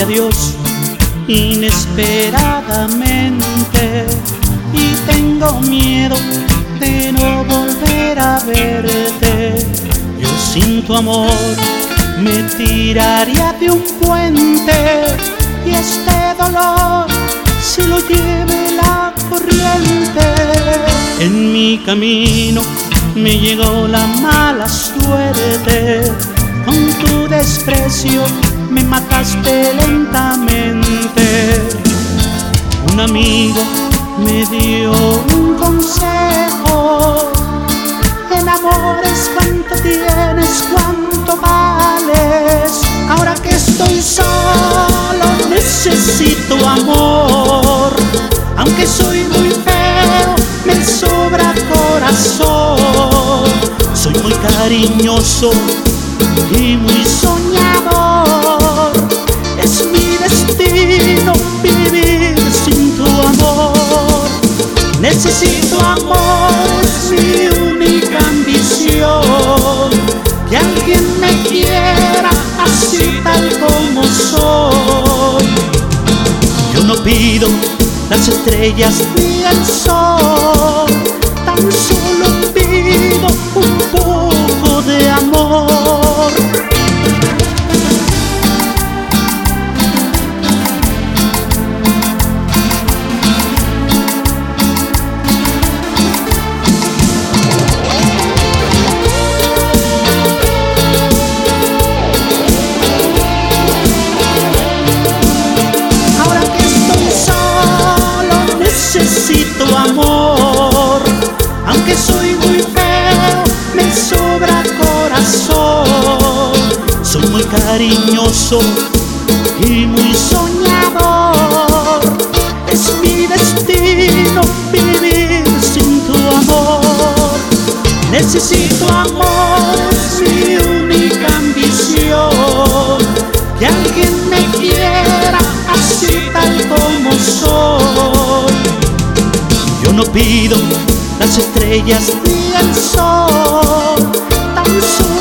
adiós inesperadamente y tengo miedo de no volver a verte. Yo sin tu amor me tiraría de un puente y este dolor se lo lleve la corriente. En mi camino me llegó la mala suerte, con tu desprecio me mataste lentamente. Un amigo me dio un consejo, el amor es cuánto tienes, cuánto vales. Ahora que estoy solo necesito amor, aunque soy muy feo, me sobra corazón. Soy muy cariñoso y muy soñador. Necesito amor, es mi única ambición. Que alguien me quiera así tal como soy. Yo no pido las estrellas ni el sol, tan solo cariñoso y muy soñador. Es mi destino vivir sin tu amor. Necesito amor, es mi única ambición. Que alguien me quiera así tal como soy. Yo no pido las estrellas ni el sol, tan solo